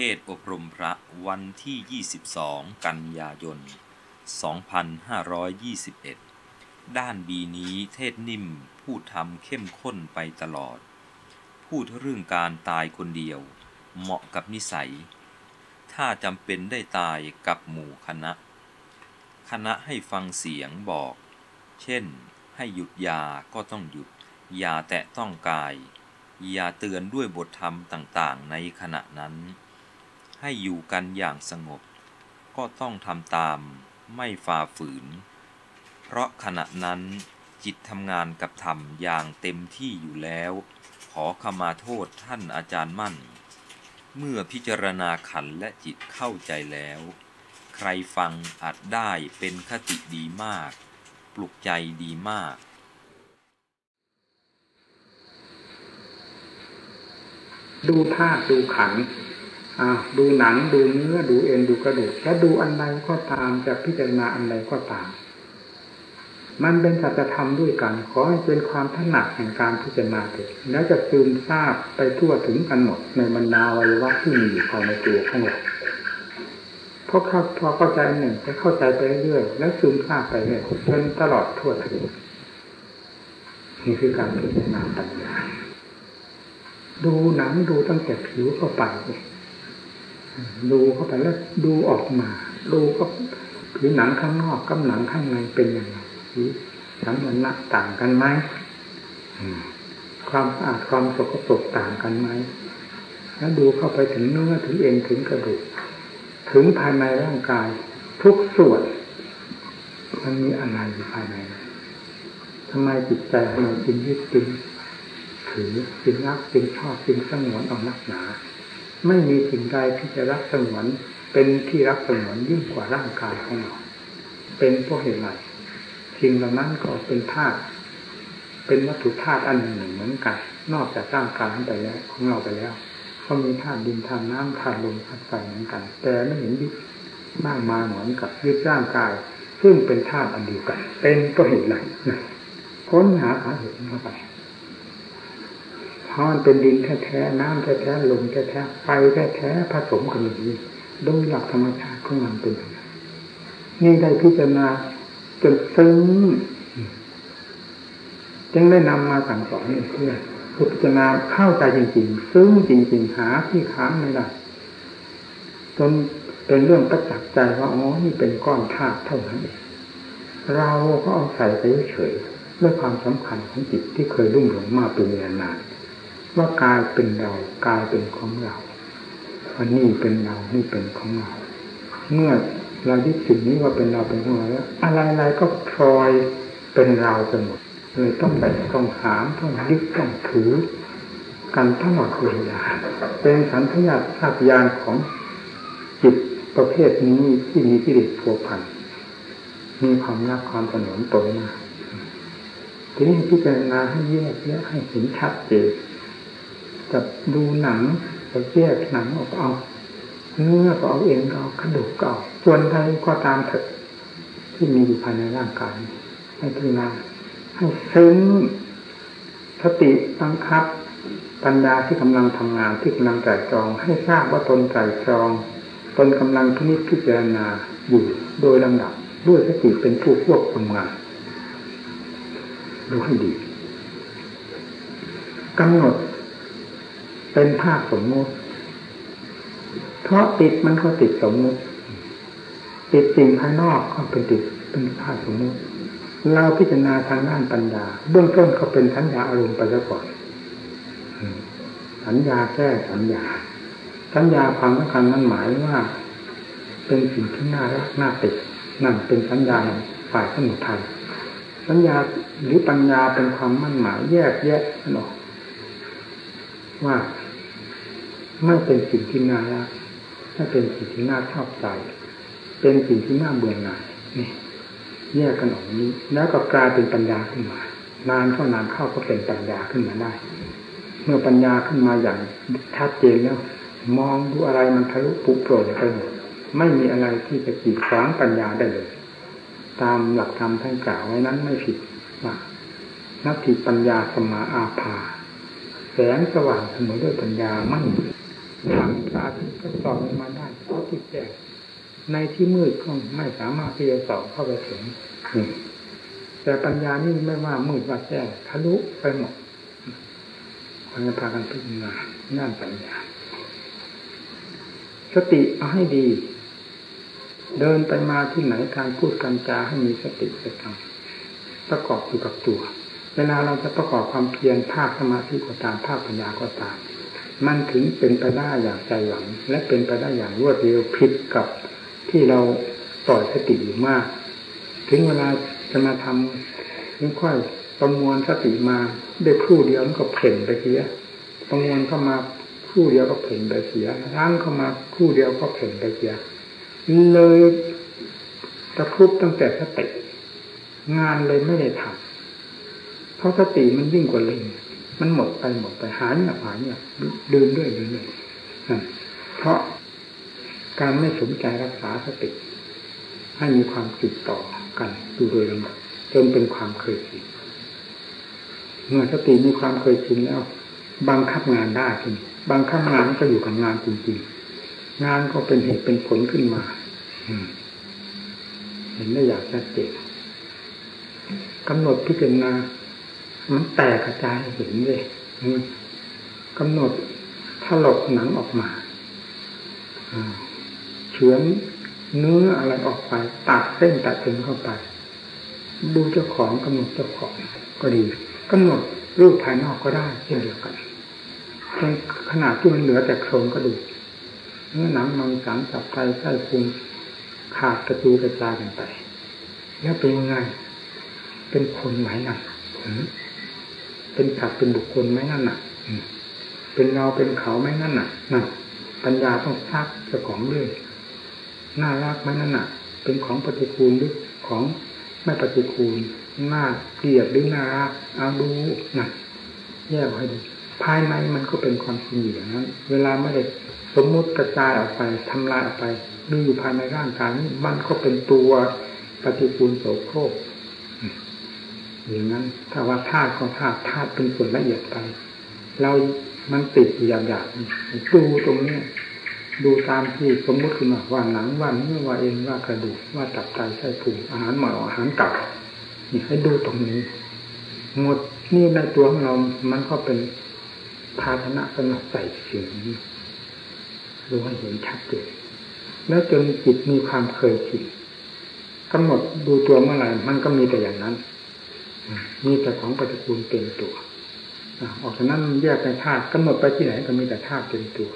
เทศอบรมพระวันที่ 22 กันยายน 2521 ด้านบีนี้เทศนิ่มพูดทำเข้มข้นไปตลอด พูดเรื่องการตายคนเดียว เหมาะกับนิสัย ถ้าจำเป็นได้ตายกับหมู่คณะ คณะให้ฟังเสียงบอก เช่น ให้หยุดยาก็ต้องหยุด อย่าแตะต้องกายอย่าเตือนด้วยบทธรรมต่างๆ ในขณะนั้น ให้อยู่กันอย่างสงบ ก็ต้องทำตามไม่ฝ่าฝืน เพราะขณะนั้นจิตทำงานกับธรรมอย่างเต็มที่อยู่แล้ว ขอขมาโทษท่านอาจารย์มั่น เมื่อพิจารณาขันและจิตเข้าใจแล้ว ใครฟังอาจได้เป็นคติดีมาก ปลุกใจดีมากดูธาตุดูขัน ดูหนังดูเนื้อดูเอ็นดูกระดูกและดูอันใดก็ตามจะพิจารณาอันใดก็ตาม มันเป็นสัจธรรมด้วยกัน ขอให้เป็นความถนัดแห่งการพิจารณาเถิดแล้วจะซึมซาบไปทั่วถึงกันหมดในบรรดาวัยวะที่มีอยู่ภายในตัวของเราเพราะเข้าพอเข้าใจหนึ่งจะเข้าใจไปเรื่อยๆแล้วซึมซาบไปเรื่อยจนตลอดทั่วถึงนี่คือการพิจารณาปัญญาดูหนังดูตั้งแต่ผิวเข้าไป ดูเข้าไปแล้วดูออกมา ดูก็ผิวหนังข้างนอกกับหนังข้างในเป็นยังไงผิวสังมันละต่างกันไหมความสะอาดความสกปรกต่างกันไหมแล้วดูเข้าไปถึงเนื้อถึงเอ็นถึงกระดูกถึงภายในร่างกาย ทุกส่วน มันมีอะไรอยู่ภายในทำไมจิตใจของเราจึงยึดจึงถือจึงรักจึงชอบจึงสงวนเอานักหนา ไม่มีสิ่งใดที่จะรักสงวนเป็นที่รักสงวนยิ่งกว่าร่างกายของเรา เป็นเพราะเหตุไรสิ่งเหล่านั้นก็เป็นธาตุเป็นวัตถุธาตุอันหนึ่งเหมือนกัน นอกจากร่างกายของไปแล้วของเราไปแล้วก็มีธาตุดินธาตุน้ำธาตุลมธาตุไฟเหมือนกัน แต่ไม่เห็นยึดมากมาเหมือนกับยึดร่างกาย ซึ่งเป็นธาตุอันเดียวกัน เป็นก็เหตุไรค้นหาสาเหตุเข้าไป พราะมันเป็นดินแท้ๆน้ำแท้ๆลมแท้ๆไฟแท้ๆผสมกันอย่างนี้โดยหลักธรรมชาติของมันเป็นอย่างนั้นนี่ได้พิจารณาจนซึ้งจึงได้นำมาสั่งสอนเพื่อพิจารณาเข้าใจจริงๆ ซึ่งจริง ๆ หาที่ค้างไม่ได้จนเป็นเรื่องประจักษ์ใจว่าอ๋อนี่เป็นก้อนธาตุเท่านั้นเองเราก็เอาใส่ไปเฉยด้วยความสำคัญของจิตที่เคยรุ่มหลงมาเป็นเวลานาน ว่ากายเป็นเรากายเป็นของเราอันนี้เป็นเรานี่เป็นของเรา เมื่อเรายึดสิ่งนี้ว่าเป็นเราเป็นของเราแล้วอะไรๆก็พลอยเป็นเราไปหมดเลยต้องแบกต้องหามต้องยึดต้องถือ กันทั้งหมดเวลาเป็นสันทยาธาตุยานของจิตประเภทนี้ที่มีกิเลสผัวพันมีความรักความสนองตนมาทีนี้พิจารณาให้แยกแยะให้เห็นชัดเจน จะดูหนังจะแยกหนังออกเอาเนื้อก็เอาเอ็นเอากระดูกก็เอาส่วนใดก็ตามเถอะที่มีอยู่ภายในร่างกายให้พิจารณาให้ซึ้งสติบังคับ ปัญญาที่กำลังทำงานที่กำลังใจจอง ให้ทราบว่าตนใจจอง ตนกำลังพินิจพิจารณาอยู่โดยลำดับด้วยสติเป็นผู้ควบคุมงานดูให้ดีกำหนด เป็นภาพสมมติ เพราะติดมันก็ติดสมมติ ติดสิ่งภายนอกก็เป็นติดเป็นภาพสมมติ เราพิจารณาทางด้านปัญญา เบื้องต้นเขาเป็นสัญญาอารมณ์ไปแล้วก่อน สัญญาแก้สัญญา สัญญาความสำคัญนั้นหมายว่า เป็นสิ่งที่น่ารักน่าติดนั่นเป็นสัญญาฝ่ายสมุทัยสัญญาหรือปัญญาเป็นความมั่นหมายแยกแยะออกว่า ไม่เป็นสิ่งที่น่ารักไม่เป็นสิ่งที่น่าชอบใจ เป็นสิ่งที่น่าเบื่อหน่ายนี่แยกกันออกนี้ แล้วก็กลายเป็นปัญญาขึ้นมานานเข้านานเข้าก็เป็นปัญญาขึ้นมาได้ เมื่อปัญญาขึ้นมาอย่างชัดเจนแล้ว มองดูอะไรมันทะลุปุโปร่งไปหมดไม่มีอะไรที่จะกีดขวางปัญญาได้เลย ตามหลักธรรมท่านกล่าวไว้นั้นไม่ผิดว่านัตถิปัญญาสมาอาภา แสงสว่างเสมอด้วยปัญญาไม่ ทางสาธิตก็สอนมาได้เพราะที่แจ้งในที่มืดก็ไม่สามารถที่จะสอบเข้าไปถึงแต่ปัญญานี่ไม่ว่ามืดว่าแจ้งทะลุไปหมดควรจะพากันพิจารณาด้านปัญญา สติเอาให้ดี เดินไปมาที่ไหนการพูดการจาให้มีสติสตังประกอบอยู่กับตัว เวลาเราจะประกอบความเพียรภาคสมาธิก็ตามภาคปัญญาก็ตาม มันถึงเป็นไปได้อย่างใจหวัง และเป็นไปได้อย่างรวดเร็วผิดกับที่เราต่อยสติอยู่มาก ถึงเวลาจะมาทำค่อยประมวลสติมาได้ครู่เดียวมันก็เพ่นไปเสียประมวลเข้ามาครู่เดียวก็เพ่นไปเสียล้างเข้ามาครู่เดียวก็เพ่นไปเสียเลยตะครุบตั้งแต่สติงานเลยไม่ได้ทำเพราะสติมันยิ่งกว่าเล่ง มันหมดไปหมดไปหายเงียบหายเงียบเดินด้วยเดินด้วยเพราะการไม่สนใจรักษาสติให้มีความติดต่อกันดูโดยลำดับจนเป็นความเคยชินเมื่อสติมีความเคยชินแล้วบังคับงานได้ทีบังคับงานก็อยู่กับงานจริงๆงานก็เป็นเหตุเป็นผลขึ้นมาเห็นได้อย่างชัดเจนกำหนดพิจารณา มันแตกกระจายเห็นเลยกำหนดถลกหนังออกมาเฉือนเนื้ออะไรออกไป ตัดเส้นตัดเส้นเข้าไป ดูเจ้าของกำหนดเจ้าของก็ดีกำหนดรูปภายนอกก็ได้เช่นเดียวกันขนาดที่มันเหลือแต่โครงก็ดูเนื้อหนังมังสังจับไตไส้พุงขาดกระจูกระจายกันไป แล้วเป็นยังไงเป็นคนไหมนั่น เป็นสัตว์เป็นบุคคลไหมนั่นน่ะเป็นเราเป็นเขาไหมนั่นน่ะนั่นปัญญาต้องซักเจ้าของด้วยน่ารักไหมนั่นน่ะ เป็นของปฏิคูลหรือของไม่ปฏิคูลน่าเกลียดหรือน่ารักเอาดูน่ะแยกให้ดูภายในมันก็เป็นความจริงอย่างนั้น เวลาไม่ได้สมมุติกระจายออกไปทำลายออกไปมีอยู่ภายในร่างกายนี้มันก็เป็นตัวปฏิกูลโสโครก อย่างนั้น ถ้าว่าธาตุก็ธาตุธาตุเป็นส่วนละเอียดไป เรามันติดอย่างอย่างดูตรงนี้ดูตามที่สมมติขึ้นมาว่าหนังว่าเนื้อว่าเอ็นว่ากระดูกว่าตับไตไส้พุงอาหารหมาอาหารเก่านี่ให้ดูตรงนี้ หมดนี่ในตัวของเรา มันก็เป็นภาชนะสำหรับใส่สิ่งนี้ดูให้เห็นชัดเจนแล้วจนจิตมีความเคยชินกำหนดดูตัวเมื่อไหร่มันก็มีแต่อย่างนั้น มีแต่ของปฏิกูลเป็นตัวออกจากนั้นแยกเป็นธาตุกำหนดไปที่ไหนก็มีแต่ธาตุเป็นตัว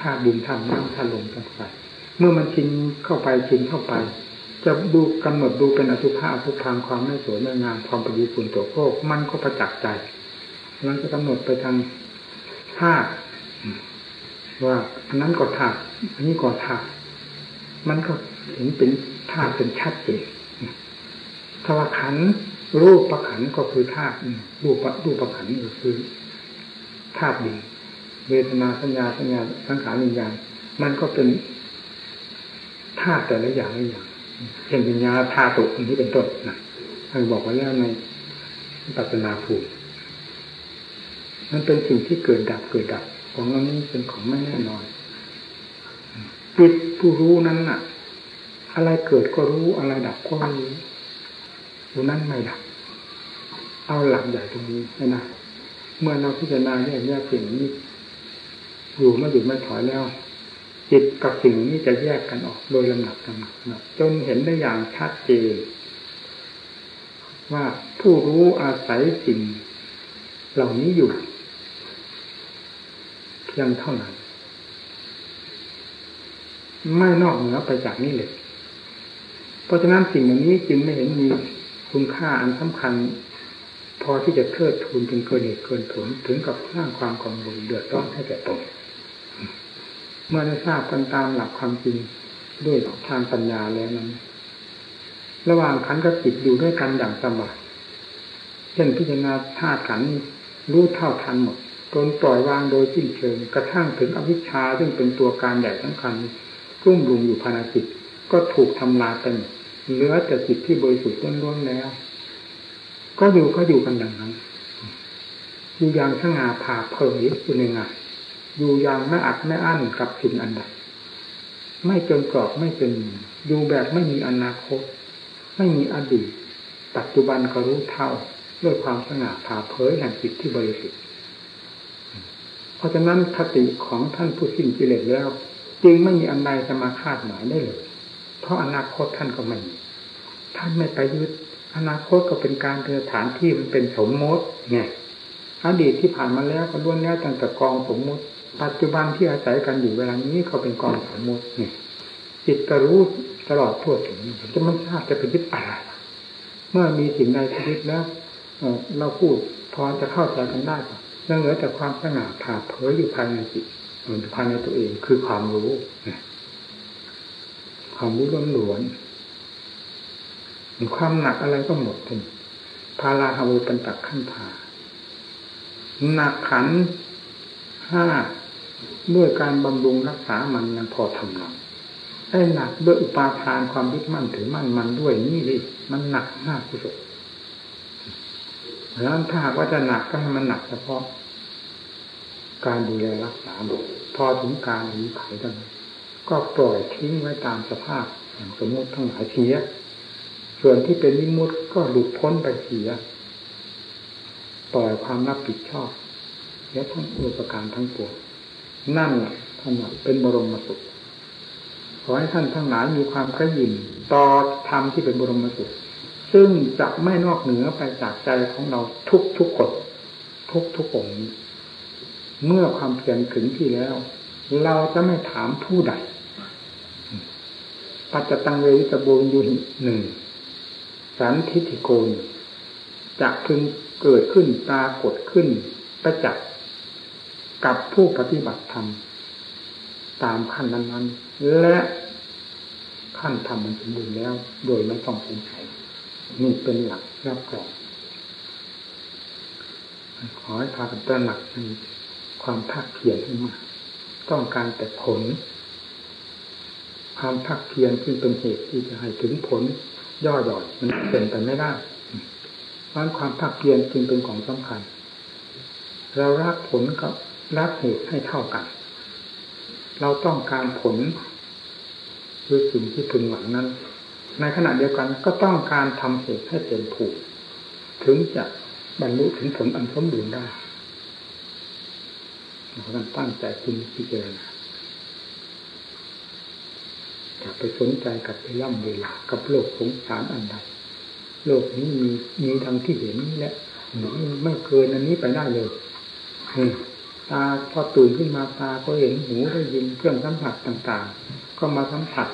ธาตุดินธาตุน้ำธาตุลมธาตุไฟเมื่อมันชินเข้าไปชินเข้าไป จะดูกำหนดดูเป็นอสุภะอสุพังความไม่สวยไม่งามความปฏิกูลตัวโคกมันก็ประจักษ์ใจมันจะกำหนดไปทางธาตุว่าอันนั้นก็ธาตุอันนี้ก็ธาตุมันก็เห็นเป็นธาตุเป็นชัดเจนถ้าว่าขัน รูปประขันก็คือธาตุรูปรูปประขันก็คือธาตุดินเวทนาสัญญาสัญญาสังขารวิญญาณมันก็เป็นธาตุแต่ละอย่างละอย่างเช่นวิญญาณธาตุอันนี้เป็นต้นนะท่านบอกไว้แล้วในปัจนาภูมิมันเป็นสิ่งที่เกิดดับเกิดดับ ของเรานี้เป็นของไม่แน่นอนจิตผู้รู้นั้นน่ะ อะไรเกิดก็รู้อะไรดับก็รู้อยู่นั้นไม่ดับ เอาหลักใหญ่ตรงนี้นะเมื่อเราพิจารณาแยกแยกสิ่งนี้อยู่ไม่หยุดไม่ถอยแล้ว จิตกับสิ่งนี้จะแยกกันออกโดยลำดับลำดับจนเห็นได้อย่างชัดเจนว่าผู้รู้อาศัยสิ่ง เหล่านี้อยู่เพียงเท่านั้น ไม่นอกเหนือไปจากนี้เลยเพราะฉะนั้นสิ่งเหล่านี้จึงไม่เห็นมีคุณค่าอันสำคัญ พอที่จะเทิดทูนจนเกินเหตุเกินผลถึงกับสร้างความกังวลเดือดร้อนให้แก่ตนเมื่อได้ทราบกันตามหลักความจริงด้วยทางปัญญาแล้วนั้น ระหว่างขันกับจิตอยู่ด้วยกันอย่างสบายเช่นพิจารณาธาตุขันรู้เท่าทันหมดจนปล่อยวางโดยสิ้นเชิงกระทั่งถึงอวิชชาซึ่งเป็นตัวการใหญ่สำคัญรุ่มรุมอยู่ภายในจิตก็ถูกทำลายไปเหลือแต่จิตที่บริสุทธิ์ล้วนๆแล้ว ก็อยู่ก็อยู่กันดังนั้น อยู่อย่างสง่าผ่าเผยอยู่ในงานอยู่อย่างไม่อัดไม่อั้นกับสิ่งอันใดไม่จนกรอบไม่เป็นอยู่แบบไม่มีอนาคต ไม่มีอดีต ปัจจุบันก็รู้เท่า ด้วยความสง่าผ่าเผยแห่งจิตที่บริสุทธิ์เพราะฉะนั้นคติของท่านผู้สิ้นกิเลสแล้ว จึงไม่มีอันใดจะมาคาดหมายได้เลย เพราะอนาคตท่านก็ไม่มีท่านไม่ไปยึด อนาคตก็เป็นการเป็นสถานที่มันเป็นสมมติไงอดีตที่ผ่านมาแล้วก็ล้วนแล้วตั้งแต่กองสมมติ ปัจจุบันที่อาศัยกันอยู่เวลานี้เขาเป็นกองสมมติเนี่ยจิตก็รู้ตลอดทั่วถึงจะไม่ทราบจะไปยึดอะไรเมื่อมีสิ่งใดที่ยึดแล้วเราพูดพอจะเข้าใจกันได้ก็เรื่องเหลือแต่ความสง่าผ่าเผยอยู่ภายในจิตภายในตัวเองคือความรู้ความรู้ล้วนๆ ความหนักอะไรก็หมดถึงพาราฮาวุปันตักขั้นผาหนักขันห้าด้วยการบำรุงรักษามันยังพอทำหนักได้หนักด้วยอุปาทานความยึดมั่นถือมั่นมันด้วยนี่เลยมันหนักมากที่สุดแล้วถ้าหากว่าจะหนักก็ให้มันหนักเฉพาะ การดูแลรักษาบุพอถึงการอายุไขกันก็ปล่อยทิ้งไว้ตามสภาพอย่างสมมติทั้งหลายเสีย ส่วนที่เป็นนิมุตก็หลุดพ้นไปเสียปล่อยความรับผิดชอบและทั้งอุปการทั้งปวงนั่นแหละท่านเป็นบรมสุขขอให้ท่านทั้งหลายมีความกระยินต่อธรรมที่เป็นบรมสุขซึ่งจะไม่นอกเหนือไปจากใจของเราทุกทุกคนทุกทุกองเมื่อความเพียรถึงที่แล้ว เราจะไม่ถามผู้ใดปัจจตังเววิตโบยุหิหนึ่ง สันทิติโกนจะพึงเกิดขึ้นตากดขึ้นประจักษ์กับผู้ปฏิบัติธรรมตามขั้นนั้นๆ และขั้นธรรมมันสมบูรณ์แล้ว โดยไม่ต้องสงสัยนี่เป็นหลักรับรองขอให้พากันตระหนักในความภาคเพียรให้มากต้องการแต่ผล ความภาคเพียรที่เป็นเหตุที่จะให้ถึงผล ย่อหย่อนมันเป็นไปไม่ได้เพราะความภาคเพียรจึงเป็นของสำคัญ เรารักผลกับรักเหตุให้เท่ากัน เราต้องการผลคือสิ่งที่พึงหวังนั้น ในขณะเดียวกันก็ต้องการทำเหตุให้เป็นผูก ถึงจะบรรลุถึงผลอันสมบูรณ์ได้เราต้องตั้งใจคุณพิจารณา อย่าไปสนใจกับไปล่ำเวลากับโลกสงสารอันใดโลกนี้มีมีดังที่เห็นนี่แหละไม่เกินอันนี้ไปได้เลยตาพอตื่นขึ้นมาตาก็เห็นหูได้ยินเครื่องสัมผัสต่างๆ ก็มาสัมผัส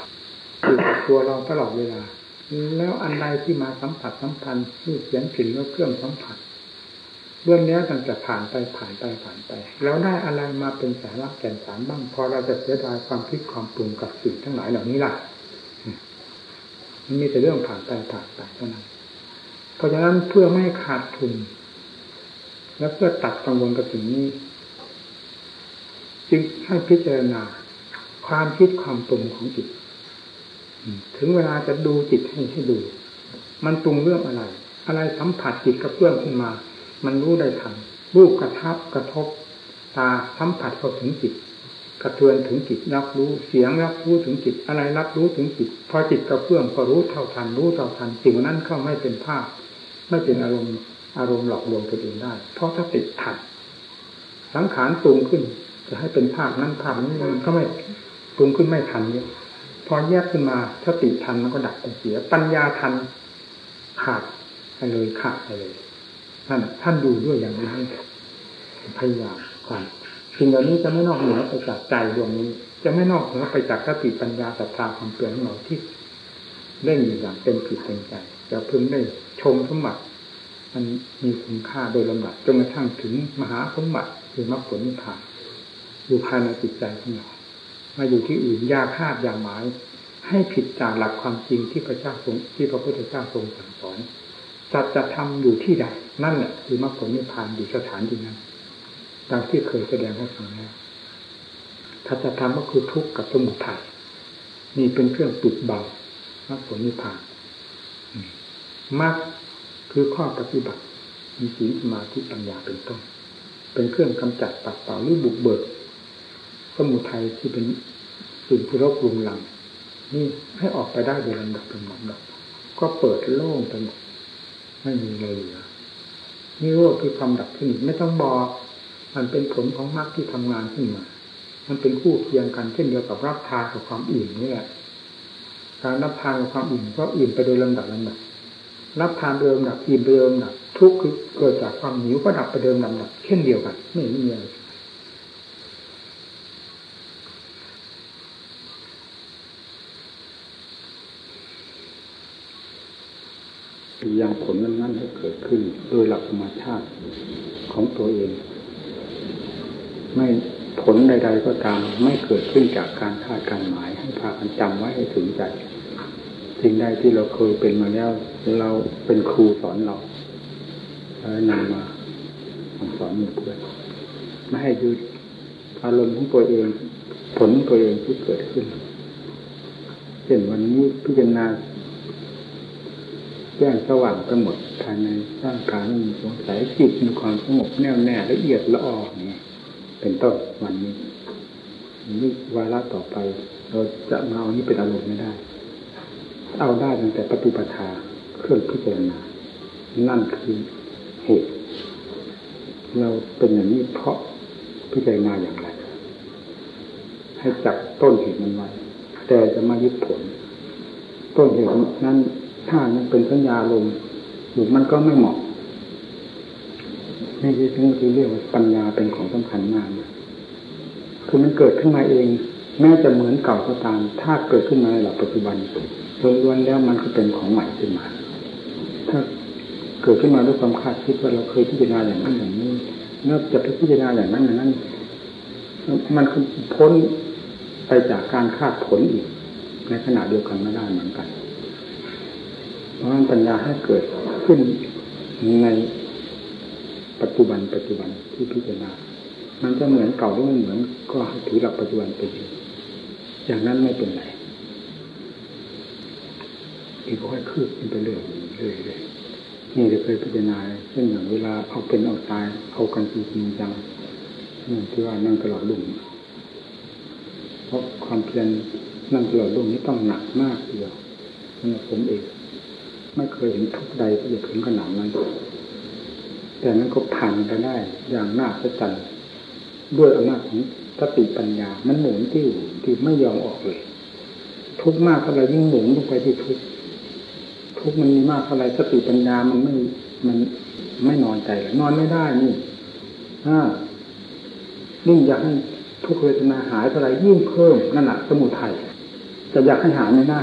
อยู่กับตัวเราตลอดเวลา แล้วอันใดที่มาสัมผัสสัมพันธ์รูปเสียงกลิ่นแล้วเครื่องสัมผัส เรื่องนี้ตั้งแต่ผ่านไปผ่านไปผ่านไป แล้วได้อะไรมาเป็นสาระแก่นสารบ้างพอเราจะเสียดายความคิดความปรุงกับสิ่งทั้งหลายเหล่านี้ล่ะมันมีแต่เรื่องผ่านไปผ่านไปเท่านั้นเพราะฉะนั้นเพื่อไม่ขาดทุน และเพื่อตัดกังวลกับสิ่งนี้ จึงให้พิจารณา ความคิดความปรุงของจิตถึงเวลาจะดูจิตให้ให้ดู มันปรุงเรื่องอะไร อะไรสัมผัสจิตกับเรื่องขึ้นมา มันรู้ได้ทันรูปกระทับกระทบ ตาสัมผัสเข้าถึงจิตกระเทือนถึงจิตรับรู้เสียงรับรู้ถึงจิตอะไรรับรู้ถึงจิตพอจิตกระเพื่อมก็รู้เท่าทันรู้เท่าทันสิ่งนั้นเข้าไม่เป็นภาพ ไม่เป็นอารมณ์อารมณ์หลอกลวงตัวเองได้ เพราะถ้าติดทันสังขารปรุงขึ้น จะให้เป็นภาพนั้นภาพนี้มันก็ไม่ปรุงขึ้นไม่ทันเนี่ยพอแยกขึ้นมาถ้าติดทันมันก็ดับไปเสียปัญญาทันขาดไปเลยขาดไปเลย ท่านท่านดูด้วยอย่างนี้พยายามความสิ่งเหล่านี้จะไม่นอกเหนือไปจากใจดวงนี้ จะไม่นอกเหนือไปจากสติปัญญาศรัทธาความเปลี่ยนของเราที่เล่นอยู่อย่างเต็มผิดเต็มใจจะพึงได้ชมสมบัติมันมีคุณค่าโดยลำดับจนกระทั่งถึงมหาสมบัติคือมรรคผลนิพพานอยู่ภายในจิตใจของเรามาอยู่ที่อื่นยาคาดยาหมาย ให้ผิดจากหลักความจริงที่พระเจ้าทรงที่พระพุทธเจ้าทรงสั่งสอน สัจธรรมอยู่ที่ใดนั่นแหละคือมรรคผลนิพพานอยู่สถานที่นั้นดังที่เคยแสดงให้ฟังแล้วสัจธรรมก็คือทุกข์กับสมุทัยนี่เป็นเครื่องปิดบังมรรคผลนิพพานมรรคคือข้อปฏิบัติ มีศีลสมาธิปัญญาเป็นต้น เป็นเครื่องกำจัดปัดเป่าหรือบุกเบิกมุทัยที่เป็นสิ่งที่รบรุงหลัง นี่ให้ออกไปได้โดยลำดับลำดับก็เปิดโล่งไปหมด ไม่มีอะไรเหลือนี่รู้คือความดับสนิทไม่ต้องบอกมันเป็นผลของมรรคที่ทำงานขึ้นมา มันเป็นคู่เคียงกันเช่นเดียวกับรับทานกับความอิ่มนี่แหละ การรับทานกับความอิ่มก็อิ่มไปโดยลำดับลำดับ รับทานเดิมดับอิ่มเดิมดับทุกข์คือเกิดจากความหิวก็ดับไปเดิมลำดับ เช่นเดียวกันไม่มีอะไร ยังผลนั้นๆให้เกิดขึ้น โดยหลักธรรมชาติของตัวเอง ไม่ผลใด ๆ ก็ตามไม่เกิดขึ้นจากการคาดการหมายให้พากันจำไว้ให้ถึงใจสิ่งใดที่เราเคยเป็นมาแล้วเราเป็นครูสอนเราแล้วนำมาสอนมู่เพื่อนไม่ให้ดูอารมณ์ของตัวเอง ผลตัวเองที่เกิดขึ้นเช่นวันนี้พิจารณา แจ้งสว่างไปหมดภายในร่างกายม่มีสงสัยจิตมีความสงบแน่วแน่ละเอียดละออนี่เป็นต้นวันนี้นี่วาระต่อไป เราจะมาเอานี้เป็นอารมณ์ไม่ได้ เอาได้ตั้งแต่ปฏิปทาเครื่องพิจารณานั่นคือเหตุ เราเป็นอย่างนี้เพราะพิจารณาอย่างไร ให้จับต้นเหตุมันไว้แต่จะมายึดผล ต้นเหตุนั้น ถ้ายังเป็นสัญญาลมอยู่มันก็ไม่เหมาะนี่คือที่เรียกว่าปัญญาเป็นของสำคัญมากคือมันเกิดขึ้นมาเอง แม้จะเหมือนเก่าก็ตาม ถ้าเกิดขึ้นมาในหลักปัจจุบันล้วนๆแล้วมันก็เป็นของใหม่ขึ้นมา ถ้าเกิดขึ้นมาด้วยความคาดคิดว่าเราเคยพิจารณาอย่างนั้นอย่างนี้แล้วจะไปพิจารณาอย่างนั้นอย่างนั้น มันคือพ้นไปจากการคาดผลอีก ในขณะเดียวกันไม่ได้เหมือนกัน เพราะนั้นปัญญาให้เกิดขึ้นในปัจจุบันปัจจุบันที่พิจารณา มันจะเหมือนเก่าหรือไม่เหมือนก็ถือหลักปัจจุบันไปอยู่อย่างนั้นไม่เป็นไรอีกค่อยคืบขึ้นไปเรื่อยเรื่อยเลยนี่เราเคยพิจารณาเช่นอย่างเวลาเอาเป็นเอาตายเอากันจริงจังนี่ที่ว่านั่งตลอดลุ่มเพราะความเพียรนั่งตลอดลุ่มนี้ต้องหนักมากเดียวสำหรับผมเอง ไม่เคยเห็นทุกใดที่จะถึงขนาดนั้น แต่นั้นก็ผ่านไปได้อย่างน่าสะใจด้วยอำนาจของสติปัญญา มันหมุนที่อยู่ที่ไม่ยอมออกเลย ทุกมากเท่าไรยิ่งหมุนลงไปที่ทุกทุกมันมีมากเท่าไรสติปัญญามันไม่มันไม่นอนใจนอนไม่ได้นี่อ่ายิ่งอยากให้ทุกเวทนาหายเท่าไรยิ่งเพิ่มนั่นแหะสมุทัยจะอยากให้หายไม่ได้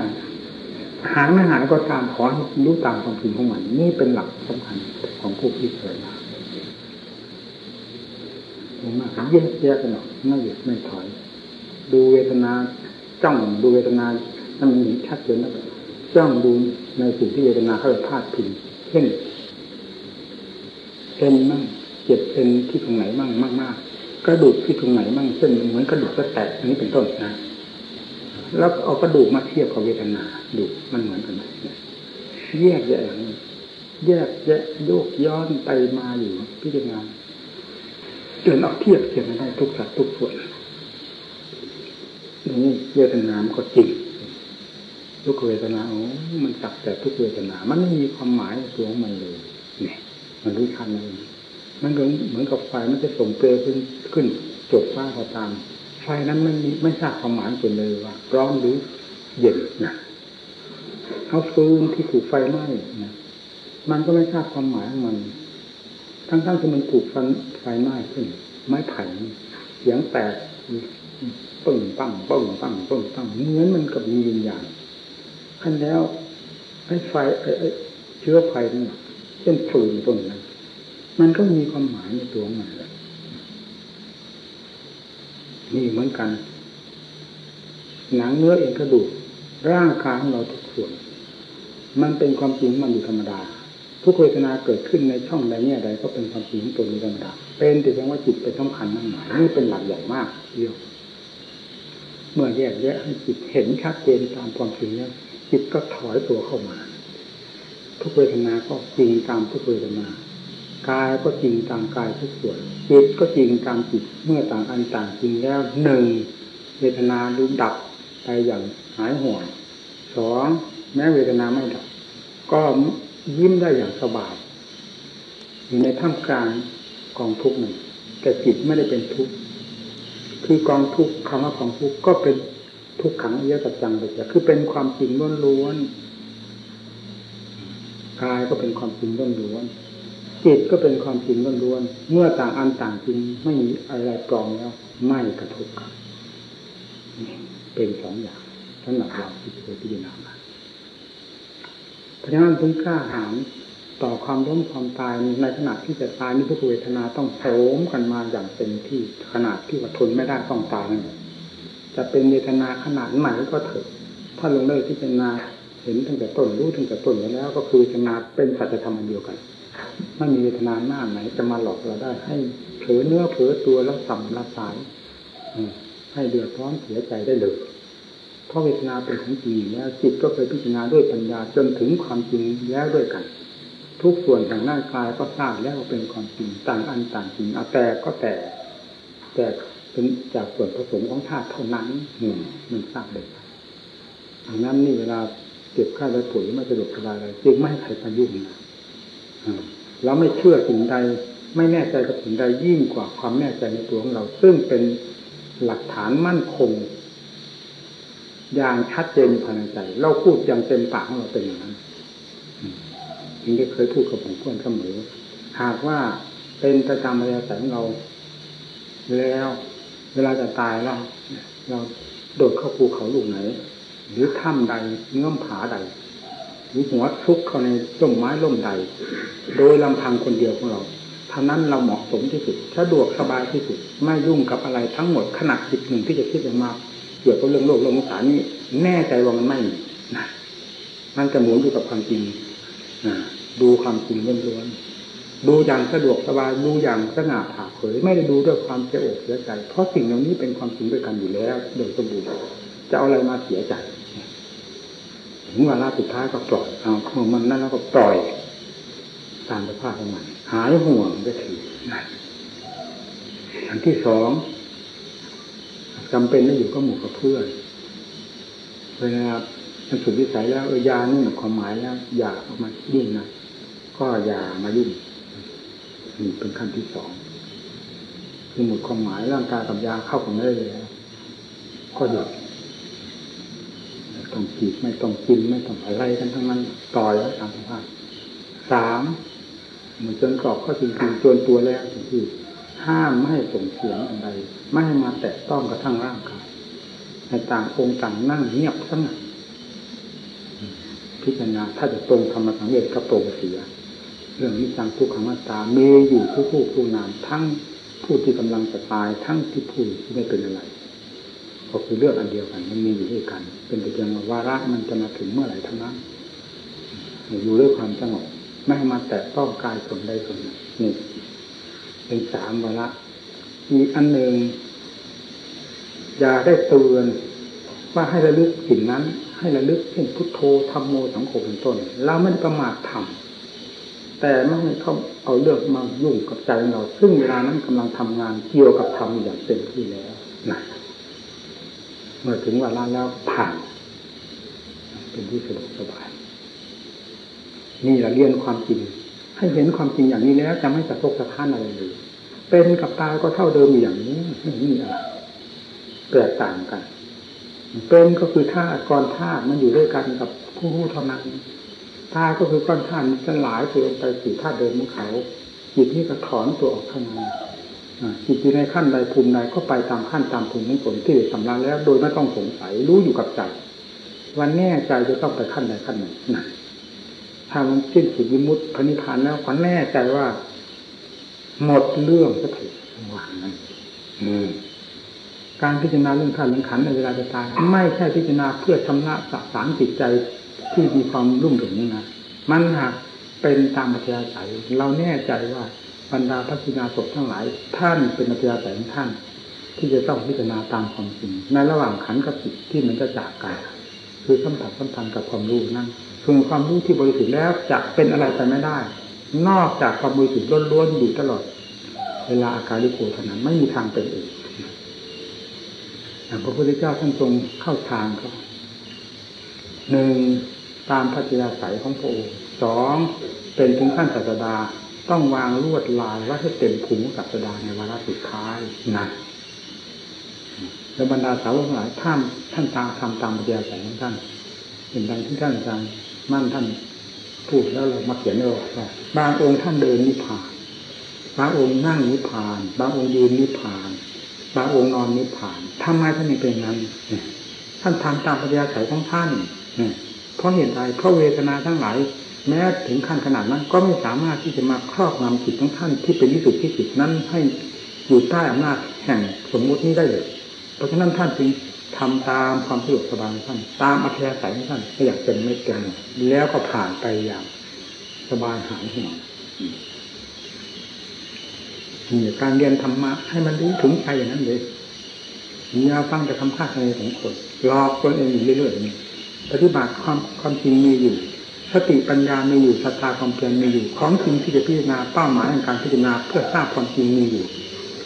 หายไม่หายก็ตามขอให้รู้ตามความจริงของมันนี่เป็นหลักสำคัญของผู้พิจารณาผมมากแยกแยกกันออกไม่หยุดไม่ถอย ดูเวทนาจ้องดูเวทนานั่นมันเห็นชัดเจนแล้วจ้องดูในสิ่งที่เวทนาเข้าไปพาดพิงเช่นเอ็นมั่งเจ็บเอ็นที่ตรงไหนมั่งมากมากระดูกที่ตรงไหนมั่งเช่นเหมือนกระดูกจะแตกอันนี้เป็นต้นนะ แล้วเอากระดูกมาเทียบกับเวทนาดูมันเหมือนกันไหมแยกแยะแยกแยะโยกย้อนไปมาอยู่พิจารณาจนเอาเทียบเทียบได้ทุกสัดทุกส่วนนี่เวทนามก็จริงทุกเวทนาโอ้มันสักแต่ทุกเวทนา มันไม่มีความหมายตัวของมันเลยเนี่ย มันรู้ทันเลยมันก็เหมือนกับไฟมันจะส่งเปลวขึ้นขึ้นจบฟ้าก็ตาม ไฟนั้นไมันไม่ทราบความหมายเป็นเลยว่าร้อนหรือเย็นนะเอาฟืนที่ถูกไฟไหม้นะมันก็ไม่ทราบความหมายของมัน ทั้งๆที่มันถูกฟันไฟไหม้ขึ้น ไม้ไผ่เสียงแตกปึ้งปั้งปึ้งปั้งปึ้งปั้งเหมือนมันกับมีวิญญาณขั้นแล้วไอ้ไฟไอ้เชื้อไฟนี่นเช่นฟืนต้นนั้นมันก็มีความหมายในตัวมันแหละ นี่เหมือนกัน หนังเนื้อเองกระดูก ร่างกายของเราทุกส่วน มันเป็นความจริงมันอยู่ธรรมดา ทุกเวทนาเกิดขึ้นในช่องใดเนี่ยใดก็เป็นความจริงของตัวนี้ธรรมดา เป็นแต่เพียงว่าจิตเป็นสำคัญนั่นหมายนี่เป็นหลักใหญ่มากเดียว เมื่อแยกแยะให้จิตเห็นชัดเจนตามความจริงเนี่ยจิตก็ถอยตัวเข้ามา ทุกเวทนาก็จริงตามทุกเวทนา กายก็จริงตามกายทุกส่วนจิตก็จริงตามจิตเมื่อต่างอันต่างจริงแล้วหนึ่งเวทนาดูดับไปอย่างหายห่วงสองแม้เวทนาไม่ดับ ก็ยิ้มได้อย่างสบาย อยู่ในท่ามกลางกองทุกข์หนึ่งแต่จิตไม่ได้เป็นทุกข์คือกองทุกข์คำว่ากองทุกข์ก็เป็นทุกขังอริยสัจจังไปจ้คือเป็นความจริงล้วนๆกายก็เป็นความจริงล้วนๆ จิตก็เป็นความจริงล้วนๆเมื่อต่างอันต่างจริงไม่มีอะไรปลอมแล้ว ไม่กระทบกันเป็นสองอย่างสำหรับเราที่เคยพิจารณามาเพราะฉะนั้นถึงกล้าหาญต่อความล้มความตายในขณะที่จะตายนี่ทุกเวทนาต้องโสมกันมาอย่างเต็มที่ขนาดที่ว่าทนไม่ได้ต้องตายนั่นแหละจะเป็นเวทนาขนาดไหนก็เถอะ ถ้าลงเลยพิจารณาเห็นตั้งแต่ต้นรู้ตั้งแต่ต้นแล้วก็คือเวทนาเป็นสัจธรรมอันเดียวกัน ไม่มีเวทนาหน้าไหน จะมาหลอกเราได้ ให้เผลอเนื้อเผลอตัวแล้วสัมละสายให้เดือดร้อนเสียใจได้เลย เพราะเวทนาเป็นของจริงแล้วจิตก็เคยพิจารณาด้วยปัญญาจนถึงความจริงแล้วด้วยกัน ทุกส่วนแห่งร่างกายก็ทราบแล้วว่เป็นความจริงต่างอันต่างจริงเอาแต่ก็แต่ แต่เป็นจากส่วนผสมของธาตุเท่านั้นหนึ่งมันทราบเลยดังนั้นนี่เวลาเจ็บไข้ได้ป่วยไม่สะดวกสบายอะไรจึงไม่ให้ใครมายุ่งนะ เราไม่เชื่อสิ่งใดไม่แน่ใจกับสิ่งใดยิ่งกว่าความแน่ใจในตัวของเรา ซึ่งเป็นหลักฐานมั่นคง อย่างชัดเจนภายในใจ เราพูดอย่างเต็มปากของเราเป็นอย่างนั้นจึงได้เคยพูดกับผมเพื่อนเสมอหากว่าเป็นประจำระยะสายของเรา แล้ว เวลาจะตายแล้วเราโดดเข้าภูเขาลูกไหน หรือถ้ำใดเงื่อมผาใด หรือหัวทุกเข้าในร่มไม้ร่มใด โดยลำพังคนเดียวของเราเท่านั้นเราเหมาะสมที่สุดสะดวกสบายที่สุดไม่ยุ่งกับอะไรทั้งหมดขนาดจิตหนึ่งที่จะคิดออกมาเกี่ยวกับเรื่องโลกเรื่องสงสารนี้แน่ใจว่ามันไม่นะมันจะหมุนอยู่กับความจริงดูความจริงล้วนๆดูอย่างสะดวกสบายดูอย่างสง่าผ่าเผย ไม่ได้ดูด้วยความเสียอกเสียใจ เพราะสิ่งเหล่านี้เป็นความจริงด้วยกันอยู่แล้วโดยสมบูรณ์จะเอาอะไรมาเสียใจ ถึงเวลาสุดท้ายก็ปล่อยเอาของมันนั่นแล้วก็ปล่อย ตามสภาพของมัน หายห่วงก็ถือนั่นอันที่สองจำเป็นไม่อยู่ก็หมู่กับเพื่อนเวลามันสุดวิสัยแล้วเออยานี่หมความหมายแล้ว อย่าออกมายุ่งนะก็อย่ามายุ่งนี่เป็นขั้นที่สองคือหมดความหมายร่างกายกับยาเข้ากันไม่ได้แล้วก็หยุด ต้องจีบไม่ต้องกินไม่ต้องอะไรกันทั้งนั้นต่อยแล้วตามสภาพสามเหมือนจนกรอบก็จริงๆจนตัวแล้วที่ห้ามไม่ให้ส่งเสียงอะไรไม่ให้มาแตะต้องกระทั่งร่างกายในต่างองค์ต่างนั่งเงียบสงบพิจารณาถ้าจะตรงธรรมสังเวชก็โปร่งเสีย เรื่องนิจังทุกขังอัตตาเมอยู่ผู้ผู้ผู้นามทั้งผู้ที่กำลังจะตายทั้งที่ผู้ที่ไม่เป็นอะไร ก็คือเรื่องอันเดียวกันมันมีอยู่ด้วยกัน เป็นแต่เพียงวาระมันจะมาถึงเมื่อไหร่เท่านั้นอยู่ด้วยความสงบไม่ให้มาแตะต้องกายส่วนใดส่วนหนึ่งนี่เป็นสามวาระอีอันหนึ่งอย่าได้เตือนว่าให้ระลึกสิ่งนั้น ให้ระลึกเช่นพุทโธธรรมโมสังโฆเป็นต้นเราไม่ได้ประมาททำแต่ไม่ให้เขาเอาเรื่องมายุ่งกับใจเรา ซึ่งเวลานั้นกำลังทำงานเกี่ยวกับธรรมอย่างเต็มที่แล้วนะ เมื่อถึงเวลาแล้วผ่าน เป็นที่สะดวกสบาย นี่เราเรียนความจริง ให้เห็นความจริงอย่างนี้แล้วจะไม่สะทกสะท้านอะไรเลยเป็นกับตายก็เท่าเดิมอย่างนี้ไม่มีอะไรแตกต่างกัน เป็นก็คือธาตุก้อนธาตุมันอยู่ด้วยกันกับผู้รู้เท่านั้นธาตุก็คือก้อนธาตุมันสลายตัวไปสู่ธาตุเดิมของเขาจิตนี่ก็ถอนตัวออกข้างใน จิตอยู่ในขั้นใดภูมิใดก็ไปตามขั้นตามภูมิของผลที่สำราญแล้ว โดยไม่ต้องสงสัยรู้อยู่กับใจวันแน่ใจจะต้องไปขั้นใดขั้นหนึ่งนะถ้ามันสิ้นสุดวิมุตติพนิพานแล้วขวัญแน่ใจว่า หมดเรื่องก็ถูกวางนั้นอืมการพิจารณาเรื่องธาตุเรื่องขันในเวลาจะตายไม่ใช่พิจารณาเพื่อชำระสสารจิตใจที่มีความรุ่มหลงนี่นะมันหากเป็นตามอัธยาศัยเราแน่ใจว่า บรรดาพระกินาศพทั้งหลาย ท่านเป็นอัธยาศัยของท่าน ที่จะต้องพิจารณาตามความจริงในระหว่างขันกับจิตที่มันจะจากกันคือสัมผัสสัมพันธ์กับความรู้นั่นคือความรู้ที่บริสุทธิ์แล้วจะเป็นอะไรไปไม่ได้ นอกจากความบริสุทธิ์ล้วนๆอยู่ตลอด เวลาอาการลิโกเท่านั้นไม่มีทางเป็นอื่นพระพุทธเจ้าท่านทรงเข้าทางก็หนึ่งตามพัจยาศัยของพระองค์สองเป็นถึงขั้นศาสดา ต้องวางลวดลายว่าให้เต็มภูมิศาสดาในวาระสุดท้ายนะแล้วบรรดาสาวกหลายท่านท่านตามทำตามปัญญาสายของท่านเห็นดังที่ท่านอาจารย์มั่นท่านพูดแล้วเรามาเขียนเอาบางองค์ท่านเดินนิพพาน บางองค์นั่งนิพพาน บางองค์ยืนนิพพาน บางองค์นอนนิพพานทำไมท่านยังเป็นนั้นท่านทำตามปัญญาสายของท่านเนี่ยเพราะเหตุใดเพราะเวทนาทั้งหลาย แม้ถึงขั้นขนาดนั้น ก็ไม่สามารถที่จะมาครอบงำจิตของท่านที่เป็นที่สุดที่จิตนั้นให้อยู่ใต้อำนาจแห่งสมมุตินี้ได้เลย เพราะฉะนั้นท่านจึงทำตามความสะดวกสบายของท่าน ตามอัธยาศัยของท่านก็อยากเป็นไม่เกินแล้วก็ผ่านไปอย่างสบายหายห่วงนี่การเรียนธรรมะให้มันรู้ถึงใจอย่างนั้นเลยอย่าฟังแต่คำพาดอะไรของคนหลอกตนเองอยู่เรื่อยๆปฏิบัติความความจริงมีอยู่ สติปัญญามีอยู่ศรัทธาความเพียรมีอยู่ ของจริงที่จะพิจารณาเป้าหมายในการพิจารณาเพื่อทราบความจริงมีอยู่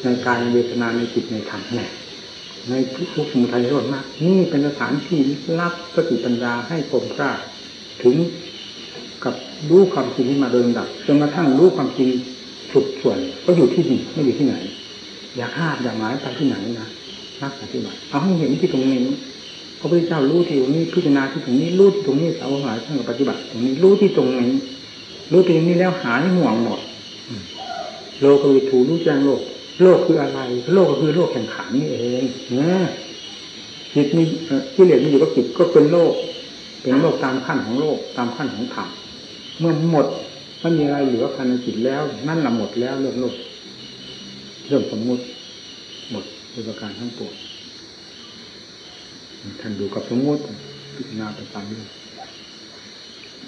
ในกายเวทนาในจิตในธรรมเนี่ยในทุกทุกสมุทัยโลดมาก นี่เป็นสถานที่รับสติปัญญาให้คมกล้าถึงกับรู้ความจริงที่มาโดยลำดับจนกระทั่งรู้ความจริงสุดส่วนก็อยู่ที่นี่ไม่อยู่ที่ไหน อย่าคาดอย่าหมายไปที่ไหนนะนักปฏิบัติเอาให้เห็นที่ตรงนี้ พระพุทธเจ้ารู้ที่ตรงนี้พิจารณาที่ตรงนี้รู้ที่ตรงนี้สาวหายท่านก็ปฏิบัติตรงนี้รู้ที่ตรงนี้รู้ตรงนี้แล้วหายห่วงหมดโลกวิถูรู้แจ้งโลก โลกคืออะไร โลกก็คือโลกแข่งขันนี่เองนะจิตมีกิเลสมีอยู่กับจิตก็เป็นโลก เป็นโลกตามขั้นของโลกตามขั้นของธรรมเมื่อหมดไม่มีอะไรเหลือภายในจิตแล้ว นั่นละหมดแล้วเรื่องโลกเรื่องสมมุติ หมดโดยประการทั้งปวง ท่านดูกับสมมุติพิจารณาไปตามนี้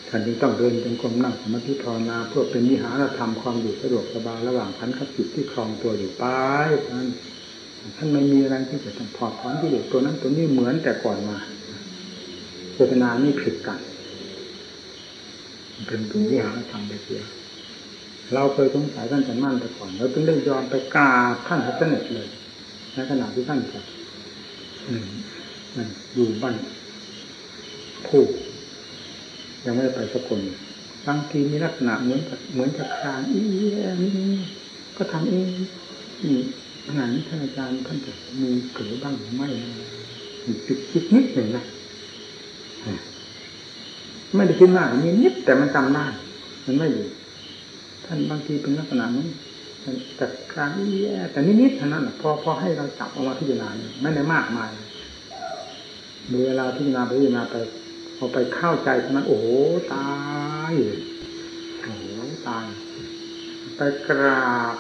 ท่านจึงต้องเดินจงกรมนั่งสมาธิภาวนาเพื่อเป็นวิหารธรรมความอยู่สะดวกสบายระหว่างพันขับจิตที่คลองตัวอยู่ไปท่านท่านไม่มีอะไรที่จะต้องถอดถอนที่เด็กตัวนั้นตัวนี้เหมือนแต่ก่อนมาเจตนานี่ผิดกันเป็นเป็นวิหารธรรมไปเสียเราเคยสงสัยท่านจะมั่นแต่ก่อนเราจึงได้ยอมไปกาท่านให้สนิทเลยในขณะที่ท่านจะ มันอยู่บ้านผู้ยังไม่ได้ไปสกลบางทีมีลักษณะเหมือนเหมือนกับคลางอีนี่ก็ทำเองนี่ขณะนี้ท่านอาจารย์ท่านจะมีเกิดบ้างหรือไม่จุดคิดนิดหนึ่งนะไม่ได้คิดมากมีนิดแต่มันจำได้มันไม่อยู่ท่านบางทีเป็นลักษณะนั้นแต่คลางอีแต่นิดๆเท่านั้นพอพอให้เราจับออกมาพิจารณาไม่ได้มากมาย เวลาพิจารณาไปพิจารณาไปพอไปเข้าใจเท่านั้นโอ้โหตายโอ้โหตาย ไปกราบ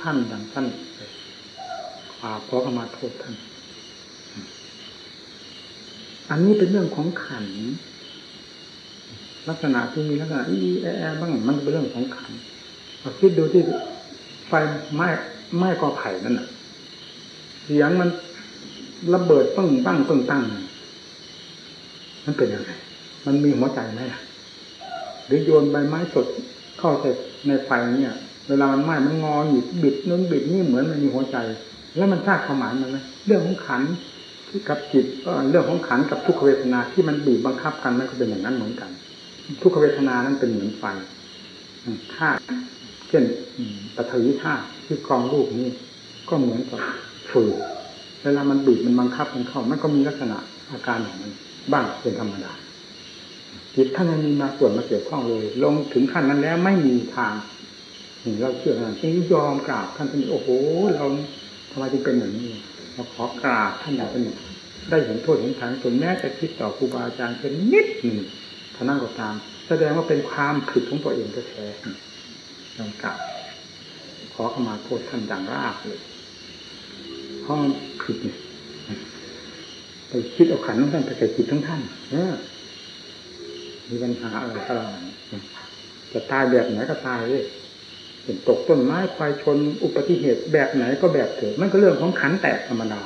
ท่านดังท่านขอาขอขมาโทษท่าน อันนี้เป็นเรื่องของขัน ลักษณะที่มีลักษณะอีแอบ้างมันเป็นเรื่องของขันเราคิดดูที่ไฟไหม้ไหม้กอไผ่นั่นน่ะ เสียงมัน ระเบิดปึ้งตั้งปึ้งตั้งมันเป็นยังไงมันมีหัวใจไหมหรือโยนใบไม้สดเข้าใส่ในไฟเนี่ย เวลามันไหม้มันงออยู่บิดนู้นบิดนี่เหมือนมันมีหัวใจ แล้วมันทราบความหมายมันไหมเรื่องของขันกับจิตก็เรื่องของขันกับทุกขเวทนาที่มันบีบบังคับกันมันก็เป็นอย่างนั้นเหมือนกัน ทุกขเวทนานั้นเป็นเหมือนไฟธาตุเช่นปฐวีธาตุที่กองรูปนี้ ก็เหมือนกับฝืน เวลามันบีบมันบังคับมันเข้า มันก็มีลักษณะอาการของมันบ้างเป็นธรรมดาจิตท่านยังมีมาส่วนมาเกี่ยวข้องเลย ลงถึงขั้นนั้นแล้วไม่มีทางเราเชื่อนะจึงยอมกราบท่านท่านโอ้โห เราทำไมจึงเป็นอย่างนี้เราขอกราบท่านอย่างเป็นได้เห็นโทษเห็นทางจนแม้จะคิดต่อครูบาอาจารย์เพียงนิดหนึ่งท่านั้นก็ตาม แสดงว่าเป็นความผิดของตัวเองแท้ๆยอมกราบขอขมาโทษท่านอย่างรากเลยเพราะ ผิดไปคิดเอาขันของท่านไปใส่จิตทั้งท่านเนี่ยมีปัญหาอะไรก็แล้วจะตายแบบไหนก็ตายเลยเป็นตกต้นไม้ควายชน อุบัติเหตุแบบไหนก็แบบเถิดมันก็เรื่องของขันแตกธรรมดา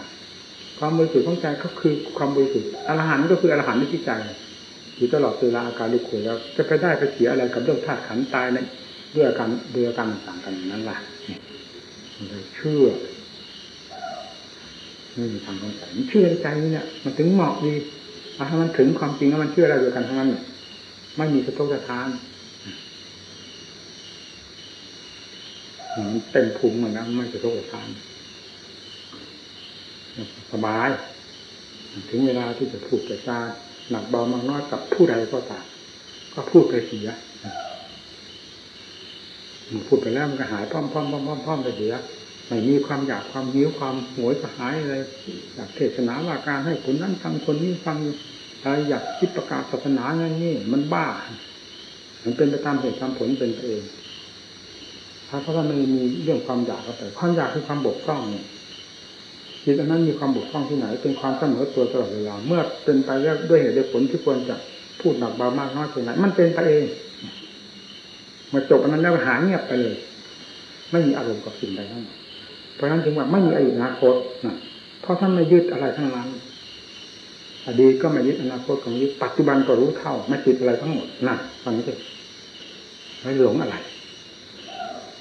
ความบริสุทธิ์ของใจก็คือความบริสุทธิ์อรหันต์ก็คืออรหันต์ที่ใจอยู่ตลอดเวลาอาการลิโกแล้วจะไปได้ไปเสียอะไรกับเรื่องธาตุขันตายในด้วยกันด้วยกันต่างกันอย่างนั้นล่ะเนี่ยมันเลยเชื่อ ไม่มีทางสงสัยมันเชื่อใจนี่เนี่ยมันถึงเหมาะดีเอาให้มันถึงความจริงแล้วมันเชื่ออะไรด้วยกันทั้งนั้นเนี่ยไม่มีสะทกสะท้านมันเต็มภูมิเหมือนนะไม่สะทกสะท้านสบาย ถึงเวลาที่จะพูดจะจาหนักเบามากน้อยกับผู้ใดก็ตามก็พูดไปเสียพูดไปแล้วมันก็หายพร้อมพร้อมพอมพอมพร้อมไปเสีย ไม่มีความอยากความหิวความโหยก็หายอะไรอยากเทศนาว่าการให้คนนั้นฟังคนนี้ฟังอะไรอยากคิดประกาศศาสนานั่นนี่มันบ้า มันเป็นไปตามเหตุตามผลเป็นไปเองถ้าเพราะว่ามันมีเรื่องความอยากเข้าไปความอยากคือความบกพร่องเนี่ยจิตอันนั้นมีความบกพร่องที่ไหน เป็นความเสมอตัวตลอดเวลาเมื่อเป็นไปแล้วด้วยเหตุด้วยผลที่ควรจะพูดหนักเบามากน้อยเพียงไหนมันเป็นไปเองเมื่อจบอันนั้นแล้วหายเงียบไปเลย ไม่มีอารมณ์กับสิ่งใดทั้งนั้น เพราะนั้นจึงว่าไม่มีอดีตอนาคตนะเพราะท่านไม่ยึดอะไรทั้งนั้น อดีตก็ไม่ยึดอนาคตก็ไม่ยึดปัจจุบันก็รู้เท่าไม่ติดอะไรทั้งหมดนะฟังนี้เลยไม่หลงอะไร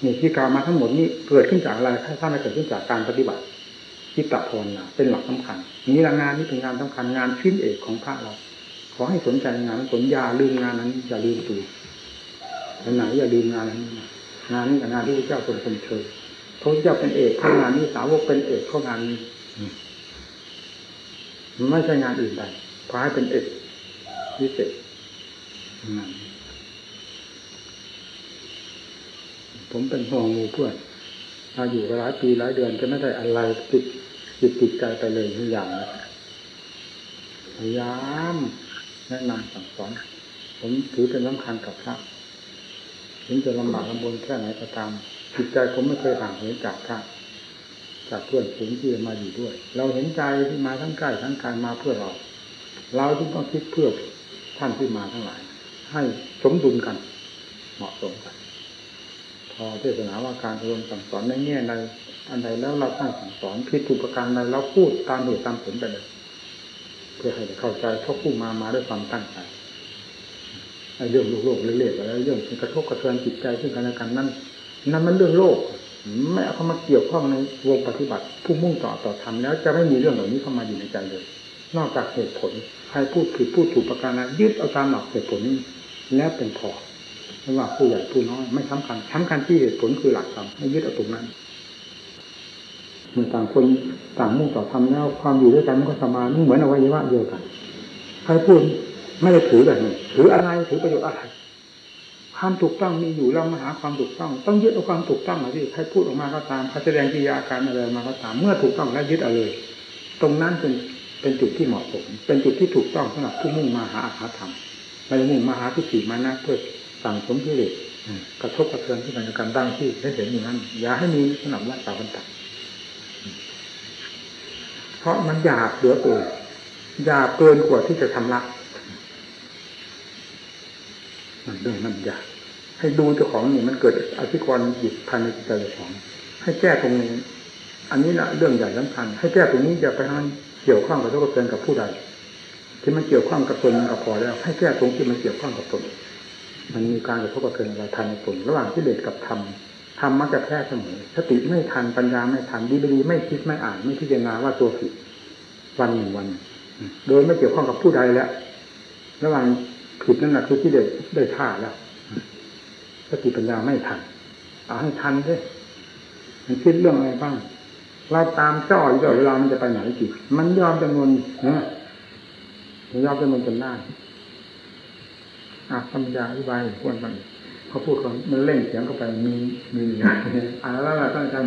นี่ที่กล่าวมาทั้งหมดนี้เกิดขึ้นจากอะไรถ้าไม่เกิดขึ้นจากการปฏิบัติจิตตภาวนาเป็นหลักสำคัญนี้ละงานนี้เป็นงานสำคัญงานชิ้นเอกของพระเรา ขอให้สนใจงานนั้นสนยาลืมงานนั้นอย่าลืมตัวไหนอย่าลืมงานนั้นงานนี้กับงานที่พระเจ้าทรงชมเชย พระเจ้าเป็นเอกข้างานนี้สาวกเป็นเอกข้างานนี้ไม่ใช่งานอื่นใดขอให้เป็นเอกพิเศษผมเป็นห่วงมูเพื่อนมาอยู่หลายปีหลายเดือนจะไม่ได้อะไรติดติดติดใจไปเลยทุกอย่างพยายามแนะนำสั่งสอนผมถือเป็นสำคัญกับพระถึงจะลำบากลำบนแค่ไหนก็ตาม จิตใจผมไม่เคยห่างเหินจากพระจากเพื่อนฝูงที่มาอยู่ด้วย เราเห็นใจที่มาทั้งใกล้ทั้งไกลมาเพื่อเรา เราจึงต้องคิดเพื่อท่านที่มาทั้งหลาย ให้สมดุลกัน เหมาะสมกัน พอเทศนาว่าการอบรมสั่งสอนในแง่ใดอันใดแล้วเราตั้งสั่งสอนผิดถูกประการใดเราพูดตามเหตุตามผลไปเลยเพื่อให้เข้าใจเพราะผู้มามาด้วยความตั้งใจเรื่องโลกโลกเรื่อยๆแล้วเรื่องกระทบกระเทือนจิตใจซึ่งกันและกันนั่น นั่นมันเรื่องโลก ไม่เอาเข้ามาเกี่ยวข้องในวงปฏิบัติ ผู้มุ่งต่อต่อธรรมแล้วจะไม่มีเรื่องเหล่านี้เข้ามาอยู่ในใจเลย นอกจากเหตุผลใครพูดผิดพูดถูกประการใดยึดเอาตามหลักเหตุผลนี้แล้วเป็นพอไม่ว่าผู้ใหญ่ผู้น้อยไม่สำคัญสำคัญที่เหตุผลคือหลักธรรมไม่ยึดเอาตรงนั้นเมื่อต่างคนต่างมุ่งต่อธรรมแล้วความอยู่ด้วยกันมันก็สมานเหมือนอวัยวะเดียวกันใครพูดไม่ได้ถือแบบนี้ถืออะไรถือประโยชน์อะไร ความถูกต้องมีอยู่เรามาหาความถูกต้อง ต้องยึดเอาความถูกต้องมาที่ใครพูดออกมาก็ตามใครแสดงกิริยาการอะไรมาก็ตาม เมื่อถูกต้องแล้วยึดเอาเลย ตรงนั้นเป็นเป็นจุดที่เหมาะสมเป็นจุดที่ถูกต้องสำหรับผู้มุ่งมาหาอาหาธรรมไม่ได้มุ่งมาหาที่สี่มานะเพื่อสั่งสมกิเลสกระทบกระเทือนที่กันและกันดังที่ได้เห็นอย่างนั้น อย่าให้มีสนับรักษาบันตัดเพราะมันหยาบเหลือเกินหยาบเกินกว่าที่จะทำละ เรื่องมันยาให้ดูเจ้าของนี่มันเกิดอธิกรณ์หยุดภายในจิตใจเจ้าของ ให้แก้ตรงนี้ อันนี้แหละเรื่องใหญ่สำคัญ ให้แก้ตรงนี้อย่าไปให้เกี่ยวข้องกับทุกข์กระเทือนกับผู้ใดที่มันเกี่ยวข้องกับตนมันก็พอแล้ว ให้แก้ตรงที่มันเกี่ยวข้องกับตนมันมีการกระทบกระเทือนอะไรทันในตนระหว่างที่เดชกับธรรมธรรมมักจะแพ้เสมอสติไม่ทันปัญญาไม่ทันดีบดีไม่คิดไม่อ่านไม่พิจารณาว่าตัวผิดวันหนึ่งวัน โดยไม่เกี่ยวข้องกับผู้ใดแล้วระหว่าง ผิดนั่นแหละคือที่เดชได้ท่าแล้วสติปัญญาไม่ทันเอาให้ทันด้วยมันคิดเรื่องอะไรบ้างเราตามจ้ออยู่ตลอดเวลามันจะไปไหนจิตมันยอมจำนวนนะมันยอมจำนวนจนได้อะธรรมยาอธิบายควรไปเขาพูดก่อนมันเล่นเสียงเข้าไปมีมีอย่างอ่านแล้วล่ะท่านอาจาร